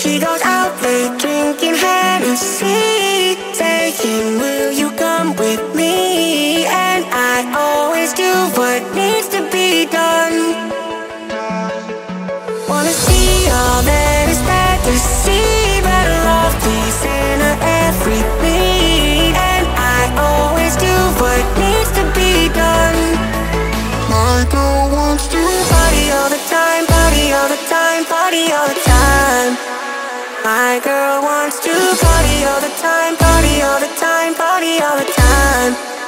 She goes out late drinking Hennessy. Saying will you come with me? And I always do what needs to be done. Wanna see all that is bad to see But love please in every beat And I always do what needs to be done. My girl wants to party all the time Party all the time, party all the time My girl wants to party all the time Party all the time, party all the time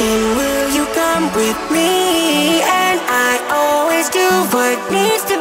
will you come with me? And I always do what needs to